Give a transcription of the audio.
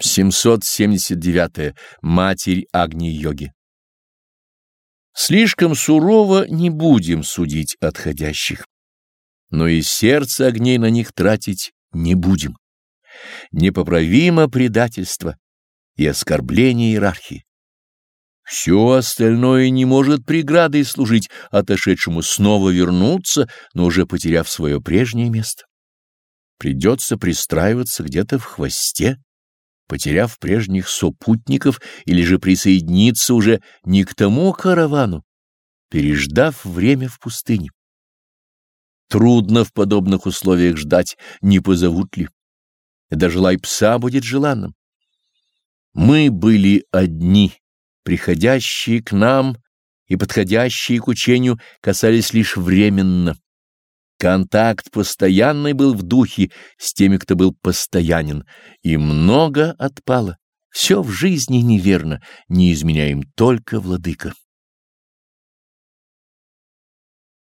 779. -е. Матерь Агни-йоги Слишком сурово не будем судить отходящих, но и сердце огней на них тратить не будем. Непоправимо предательство и оскорбление иерархии. Все остальное не может преградой служить отошедшему снова вернуться, но уже потеряв свое прежнее место. Придется пристраиваться где-то в хвосте, потеряв прежних сопутников, или же присоединиться уже не к тому каравану, переждав время в пустыне. Трудно в подобных условиях ждать, не позовут ли. Даже лай пса будет желанным. Мы были одни, приходящие к нам и подходящие к учению касались лишь временно. Контакт постоянный был в духе с теми, кто был постоянен, и много отпало. Все в жизни неверно, не изменяем только владыка.